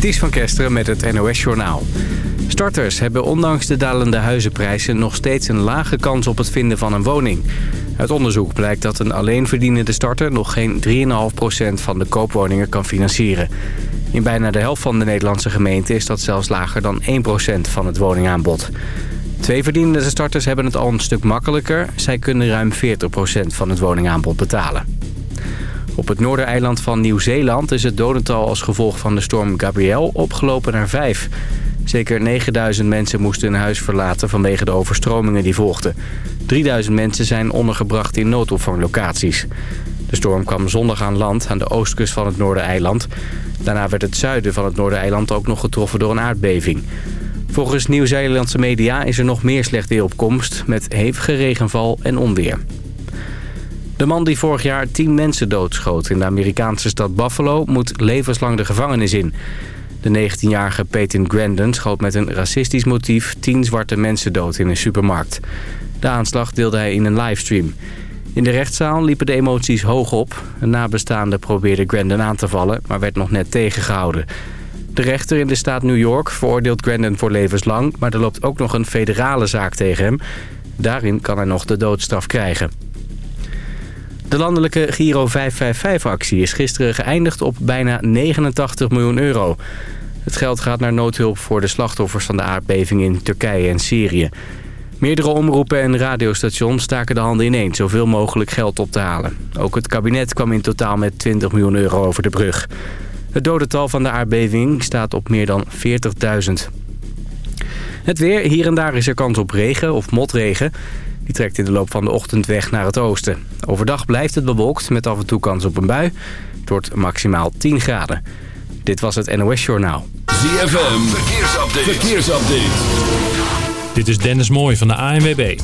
Ties van Kesteren met het NOS-journaal. Starters hebben ondanks de dalende huizenprijzen nog steeds een lage kans op het vinden van een woning. Uit onderzoek blijkt dat een alleenverdienende starter nog geen 3,5% van de koopwoningen kan financieren. In bijna de helft van de Nederlandse gemeenten is dat zelfs lager dan 1% van het woningaanbod. Twee verdienende starters hebben het al een stuk makkelijker. Zij kunnen ruim 40% van het woningaanbod betalen. Op het noordereiland van Nieuw-Zeeland is het dodental als gevolg van de storm Gabrielle opgelopen naar vijf. Zeker 9000 mensen moesten hun huis verlaten vanwege de overstromingen die volgden. 3000 mensen zijn ondergebracht in noodopvanglocaties. De storm kwam zondag aan land aan de oostkust van het Noordereiland. Daarna werd het zuiden van het Noordereiland ook nog getroffen door een aardbeving. Volgens Nieuw-Zeelandse media is er nog meer slecht weer op komst... met hevige regenval en onweer. De man die vorig jaar tien mensen doodschoot in de Amerikaanse stad Buffalo... moet levenslang de gevangenis in. De 19-jarige Peyton Grandin schoot met een racistisch motief... tien zwarte mensen dood in een supermarkt. De aanslag deelde hij in een livestream. In de rechtszaal liepen de emoties hoog op. Een nabestaande probeerde Grandin aan te vallen, maar werd nog net tegengehouden. De rechter in de staat New York veroordeelt Grandin voor levenslang... maar er loopt ook nog een federale zaak tegen hem. Daarin kan hij nog de doodstraf krijgen. De landelijke Giro 555-actie is gisteren geëindigd op bijna 89 miljoen euro. Het geld gaat naar noodhulp voor de slachtoffers van de aardbeving in Turkije en Syrië. Meerdere omroepen en radiostations staken de handen ineen zoveel mogelijk geld op te halen. Ook het kabinet kwam in totaal met 20 miljoen euro over de brug. Het dodental van de aardbeving staat op meer dan 40.000. Het weer, hier en daar is er kans op regen of motregen. Die trekt in de loop van de ochtend weg naar het oosten. Overdag blijft het bewolkt met af en toe kans op een bui. Het wordt maximaal 10 graden. Dit was het NOS Journaal. ZFM, verkeersupdate. verkeersupdate. Dit is Dennis Mooij van de ANWB.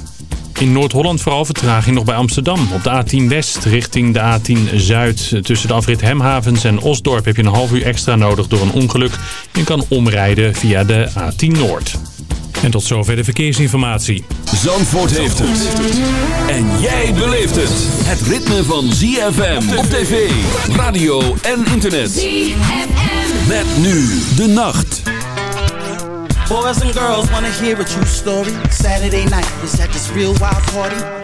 In Noord-Holland vooral vertraging nog bij Amsterdam. Op de A10 West richting de A10 Zuid. Tussen de afrit Hemhavens en Osdorp heb je een half uur extra nodig door een ongeluk. Je kan omrijden via de A10 Noord. En tot zover de verkeersinformatie. Zandvoort heeft het. En jij beleeft het. Het ritme van ZFM op tv, radio en internet. ZFM. Met nu de nacht. Boys and girls wanna hear a true story. Saturday night was at this real wild party.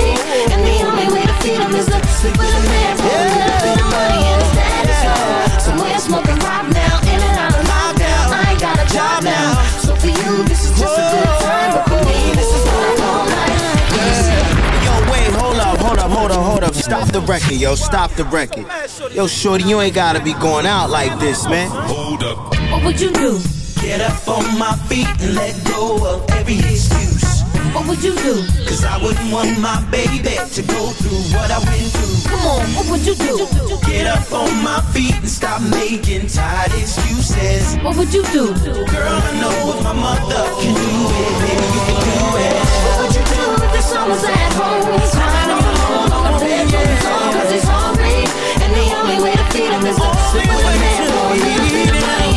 And the only way to feed him is to sleep with a man for a little bit of money and his daddy's gone. Somewhere smoking rock now, in and out of lockdown. I ain't got a job now. So for you, this is just a good time, but for me, this is what I call life. Yo, wait, hold up, hold up, hold up, hold up. Stop the record, yo, stop the record. Yo, shorty, you ain't gotta be going out like this, man. Hold up. What would you do? Get up on my feet and let go of every excuse. What would you do? Cause I wouldn't want my baby to go through what I went through. Come on, what would you do? Get up on my feet and stop making tired excuses. What would you do? Girl, I know if my mother can do it, baby, you can do it. What would you do if the son was at home? Crying all alone on the bedroom floor cause he's hungry. And the only way to feed him is to sleep with a man a little bit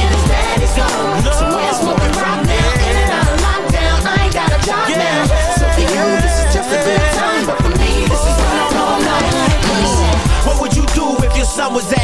Job now. So for you, this is just a good time. But for me, this is what I call life. What would you do if your son was at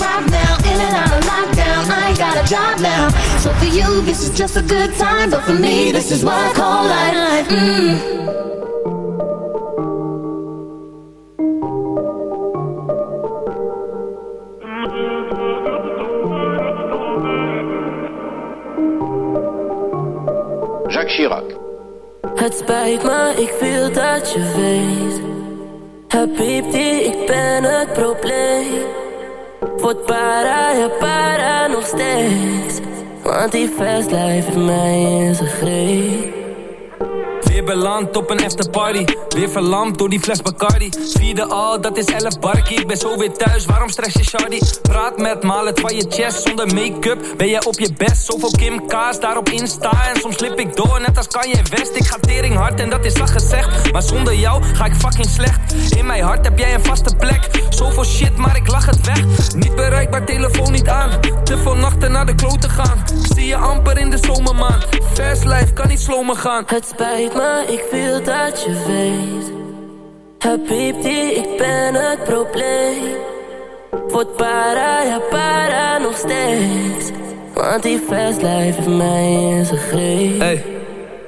rock now, in and out of lockdown. I ain't got a job now. So for you, this is just a good time. But for me, this is what I call life. Mmm. Jacques Chirac. Het spijt me, ik wil dat je weet. Habibti, ik ben het probleem. Word para, ja para nog steeds. Want die fast life mij in zijn greep. Beland op een afterparty Weer verlamd door die fles Bacardi. Vierde al, dat is 11 barkie. Ik ben zo weer thuis, waarom stress je shardy? Praat met malet van je chest Zonder make-up. Ben jij op je best? Zoveel Kim K's daarop Insta. En soms slip ik door, net als Kanye West. Ik ga tering hard en dat is al gezegd. Maar zonder jou ga ik fucking slecht. In mijn hart heb jij een vaste plek. Zoveel shit, maar ik lach het weg. Niet bereikbaar, telefoon niet aan. Te veel nachten naar de kloten gaan. Zie je amper in de zomermaan. Fast life, kan niet slow me gaan. Het spijt me, ik wil dat je weet. Habibti, ik ben het probleem. Word para, ja para nog steeds. Want die fast life heeft mij in zijn greep.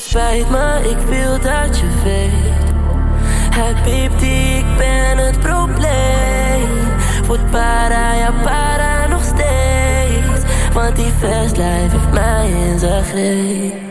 Het spijt me, ik wil dat je weet. Habibti, ik ben het probleem. Word para, ja para nog steeds. Want die life heeft mij in zijn greep.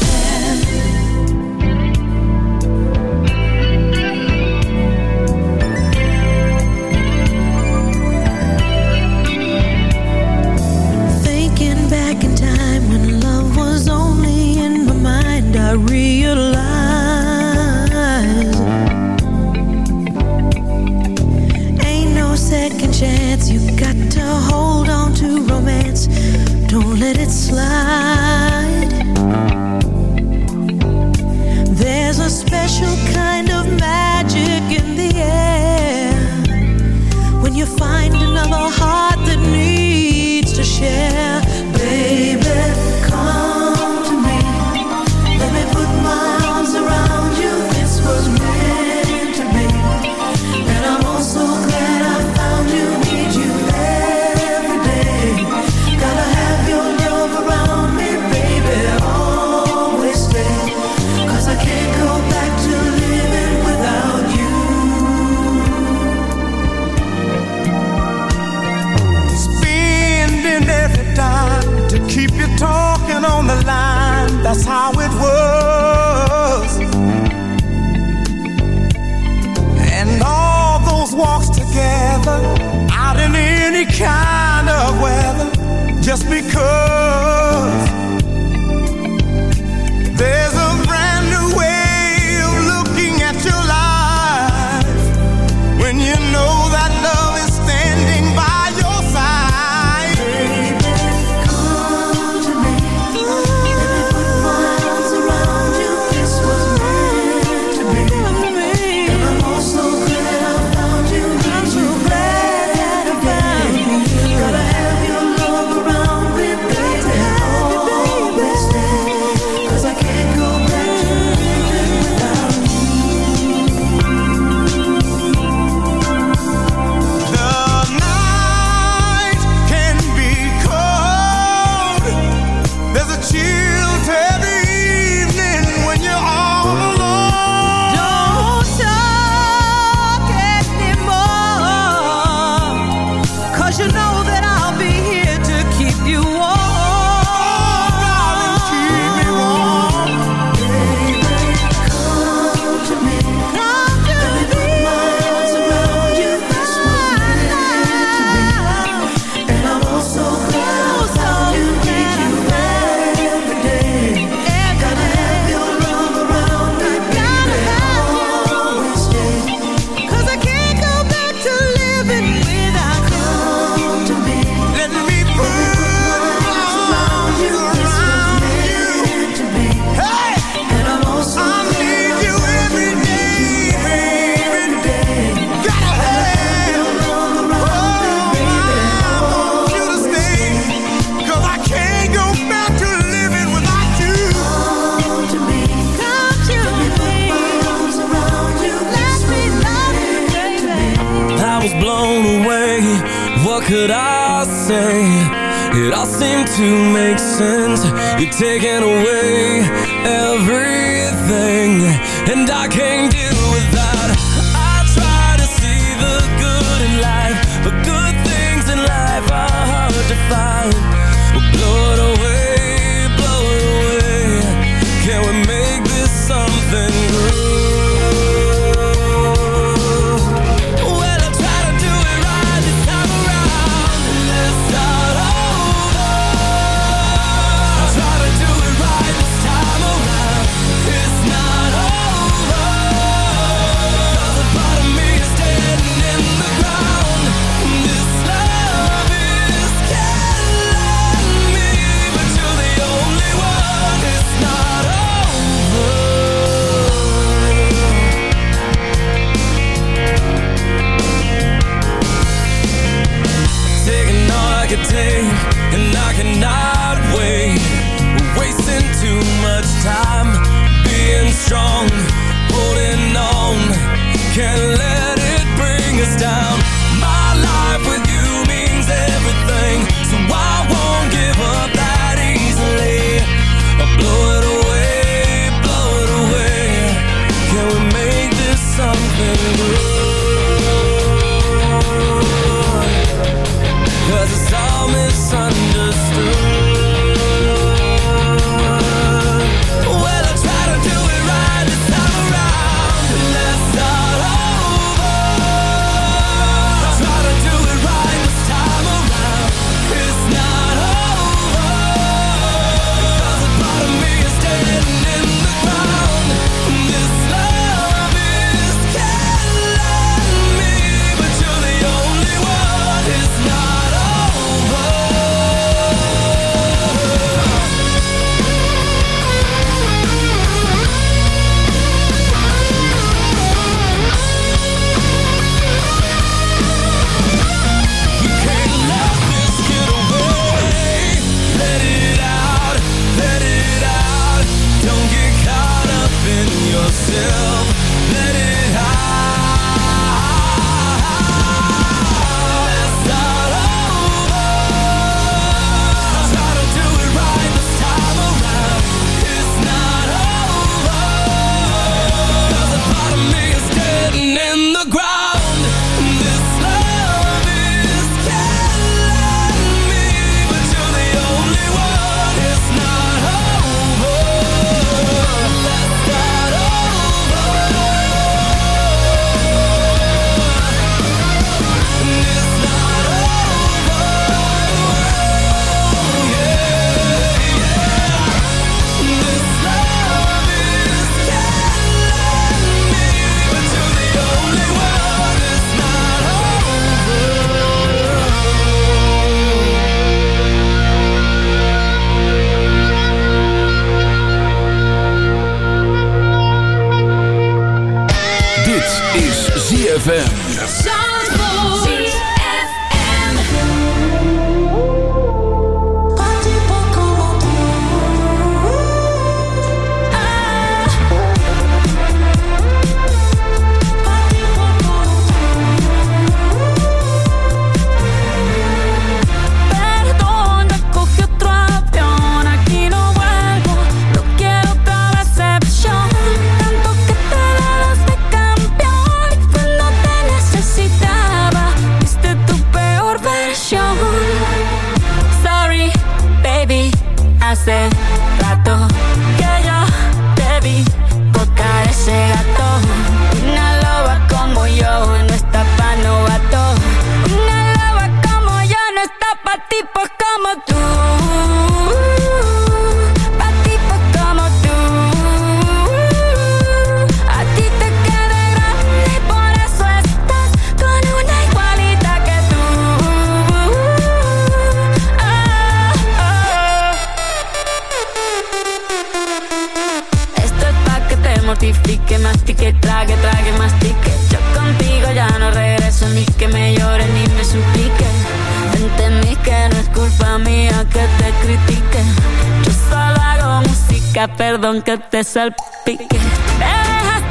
aunque te salpique. Te dejaste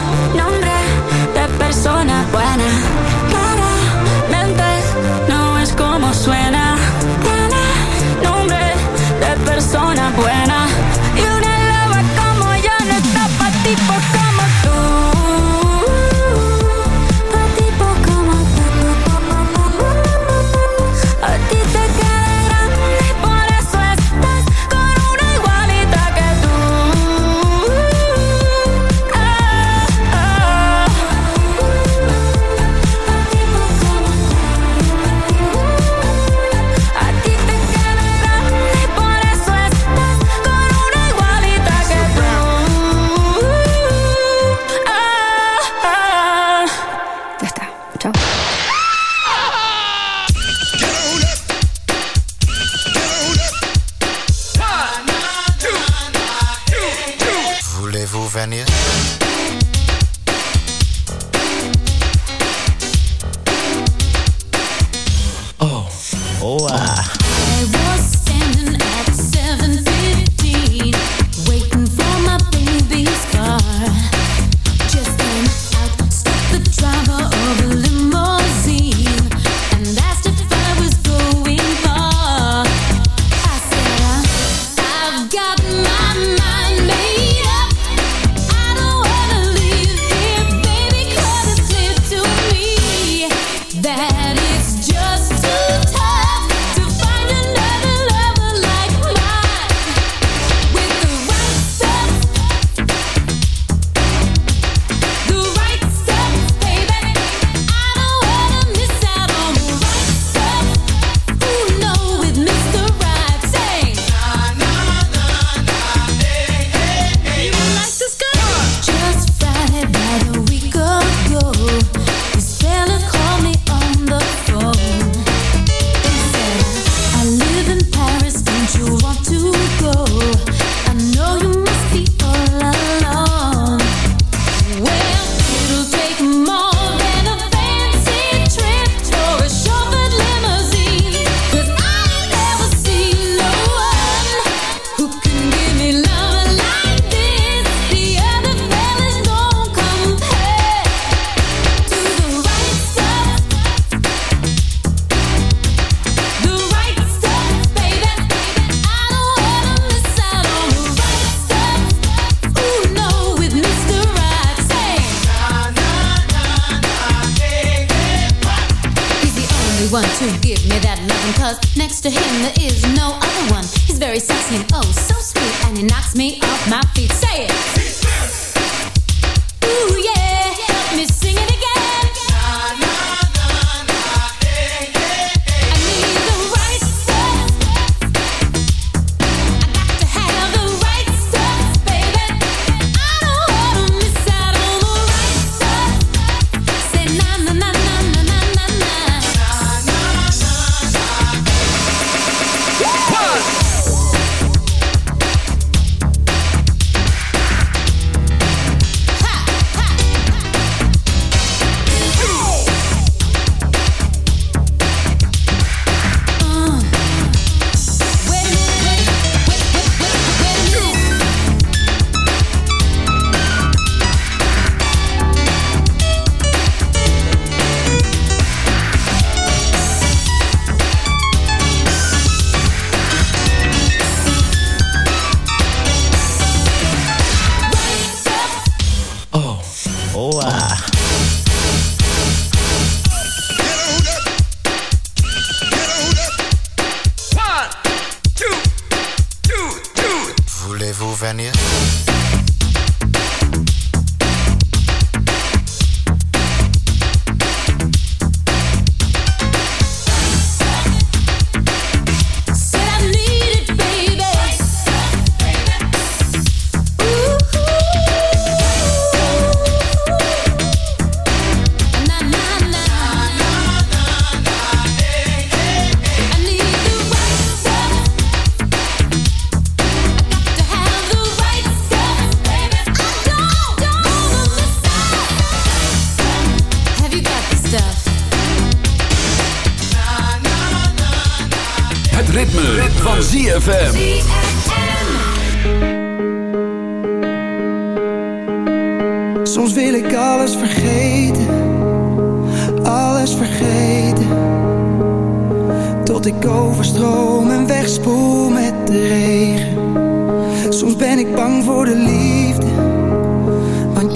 persona buena.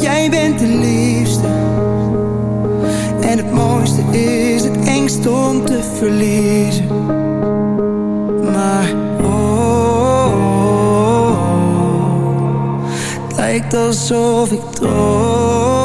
jij bent de liefste. En het mooiste is het engst om te verliezen. Maar oh, lijkt alsof ik droom.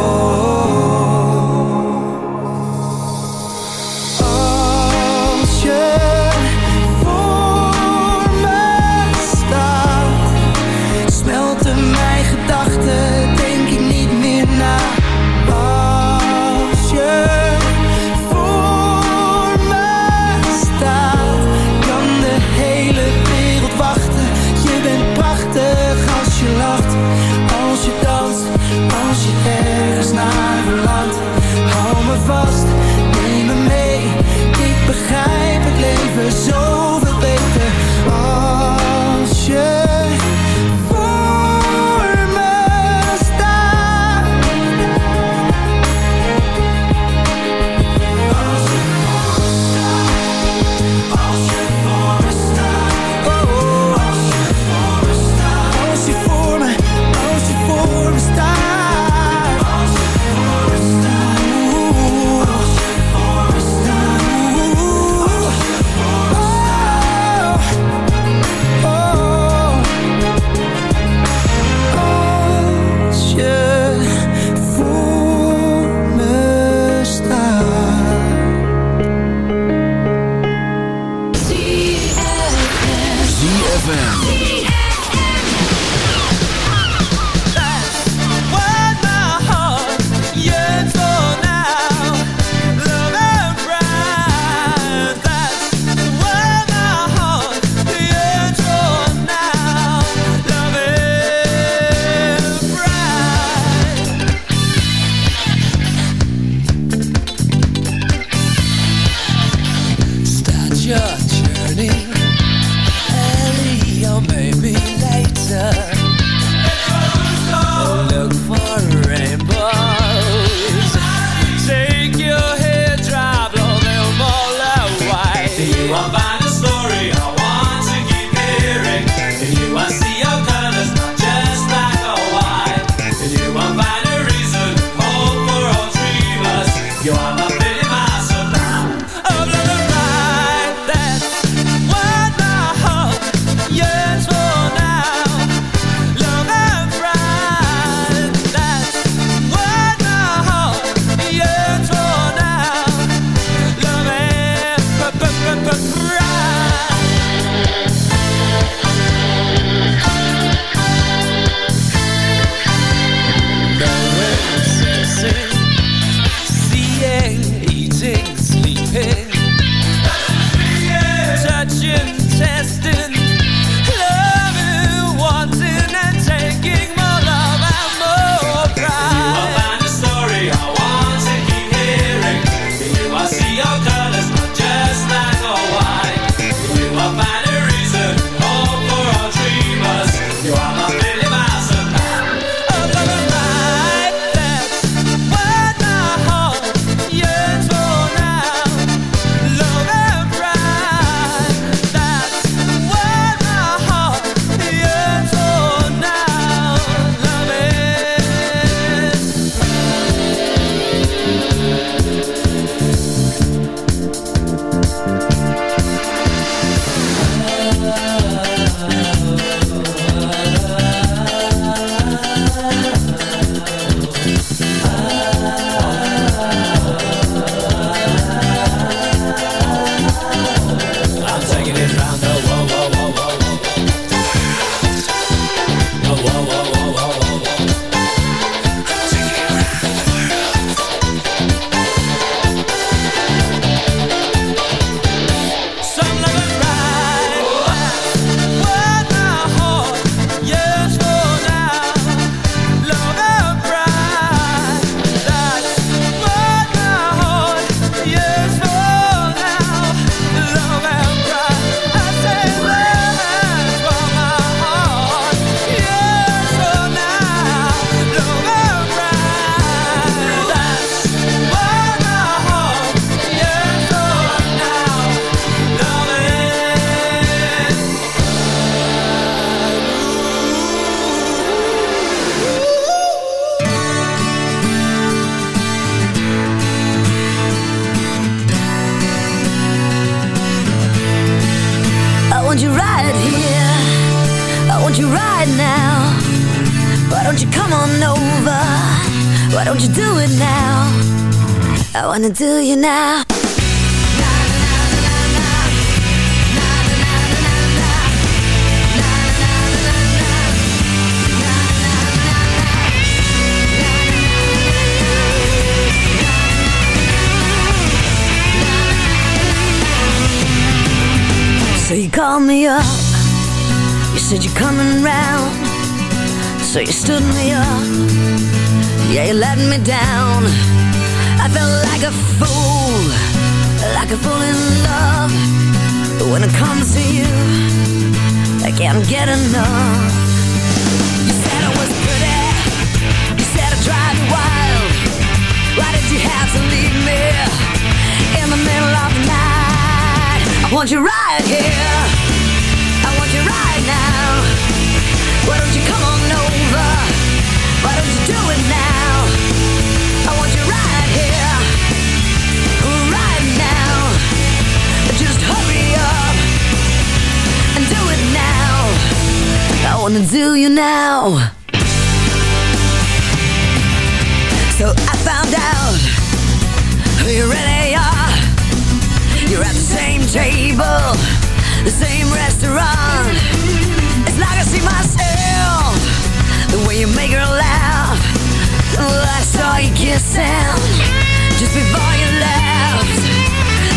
Just before you left.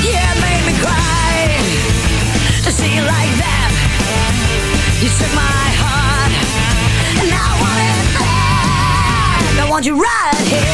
Yeah, it made me cry to see you like that. You took my heart, and I want it back. I want you right here.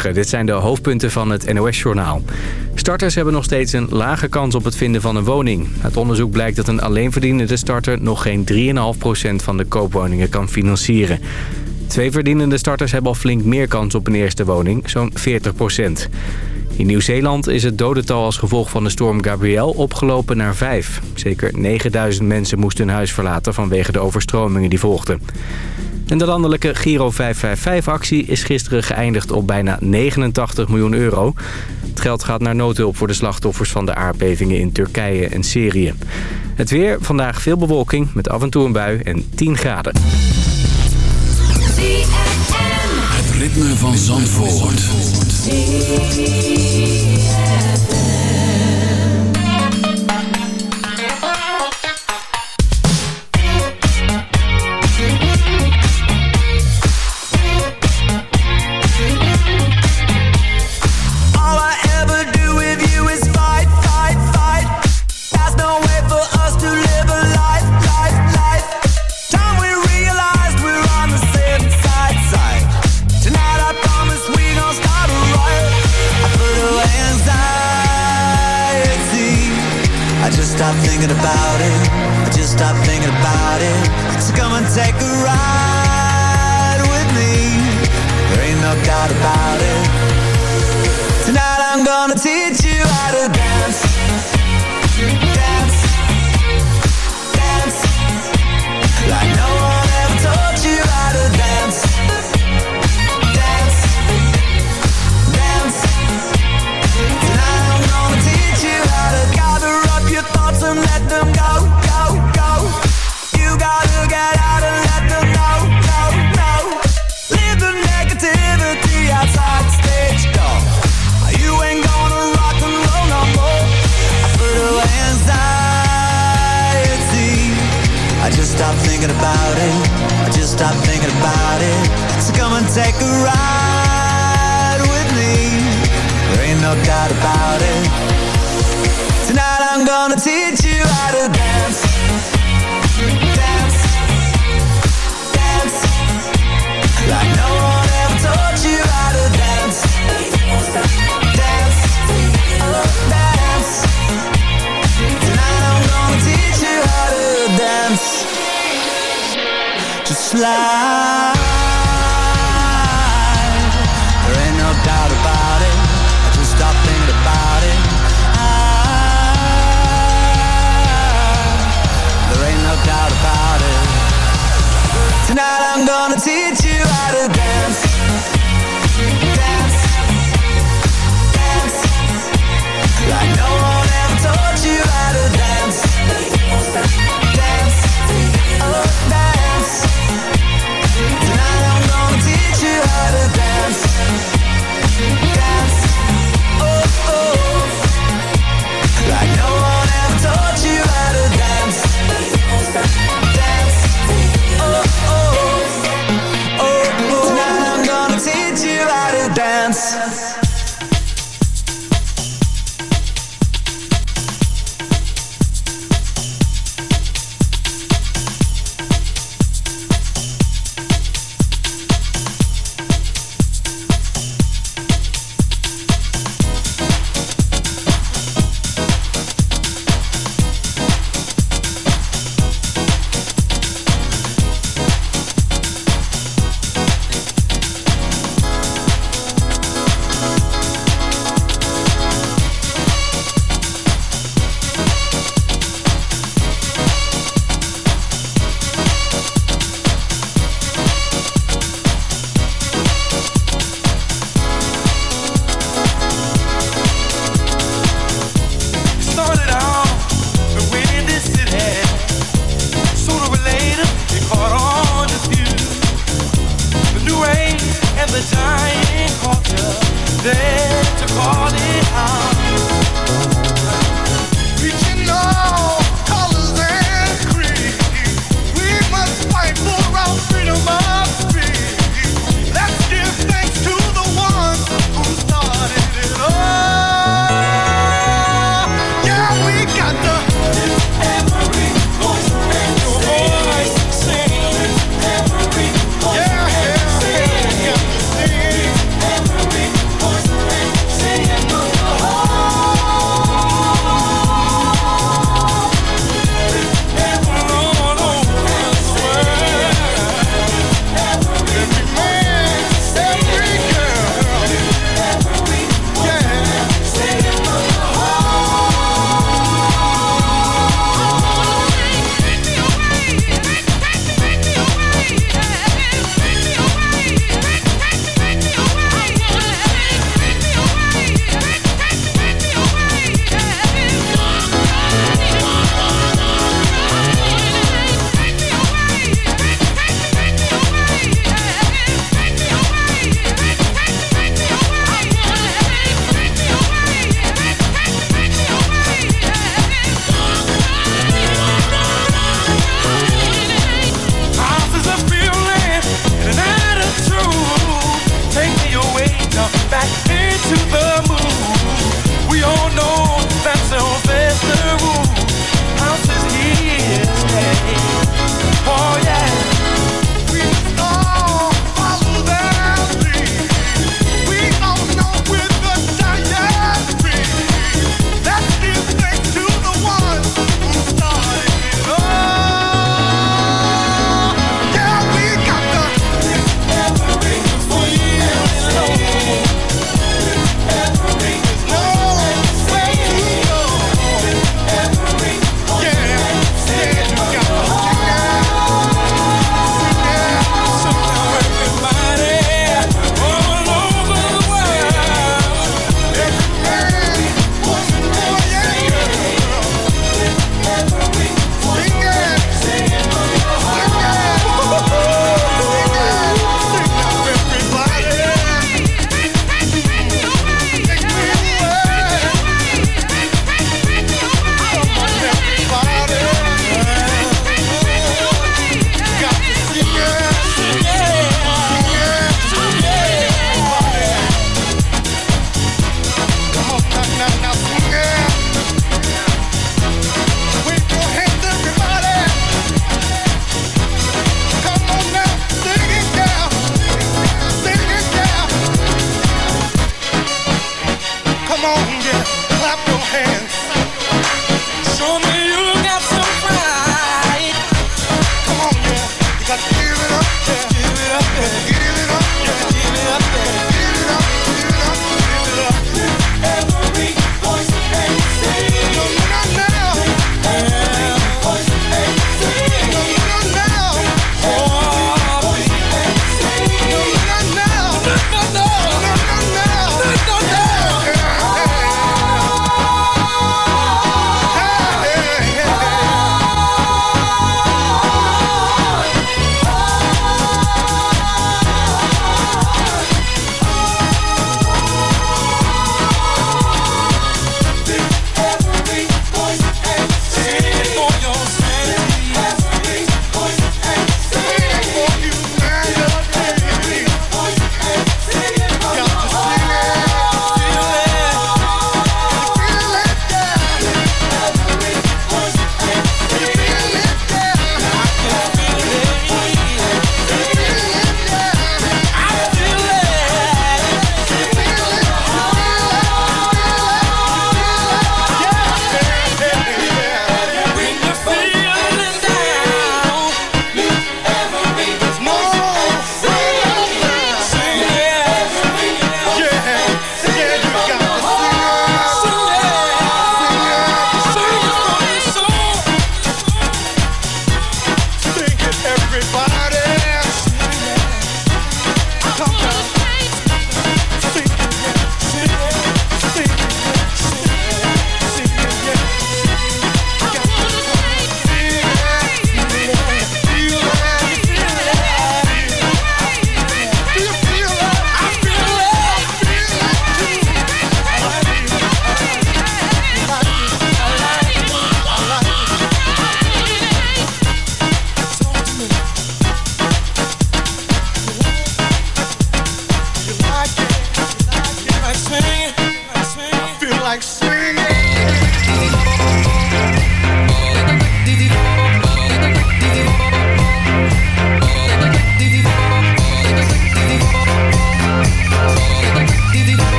Dit zijn de hoofdpunten van het NOS-journaal. Starters hebben nog steeds een lage kans op het vinden van een woning. Uit onderzoek blijkt dat een alleenverdienende starter... nog geen 3,5% van de koopwoningen kan financieren. Twee verdienende starters hebben al flink meer kans op een eerste woning, zo'n 40%. In Nieuw-Zeeland is het dodental als gevolg van de storm Gabrielle opgelopen naar 5. Zeker 9000 mensen moesten hun huis verlaten vanwege de overstromingen die volgden. De landelijke Giro 555-actie is gisteren geëindigd op bijna 89 miljoen euro. Het geld gaat naar noodhulp voor de slachtoffers van de aardbevingen in Turkije en Syrië. Het weer, vandaag veel bewolking met af en toe een bui en 10 graden. Het ritme van Zandvoort.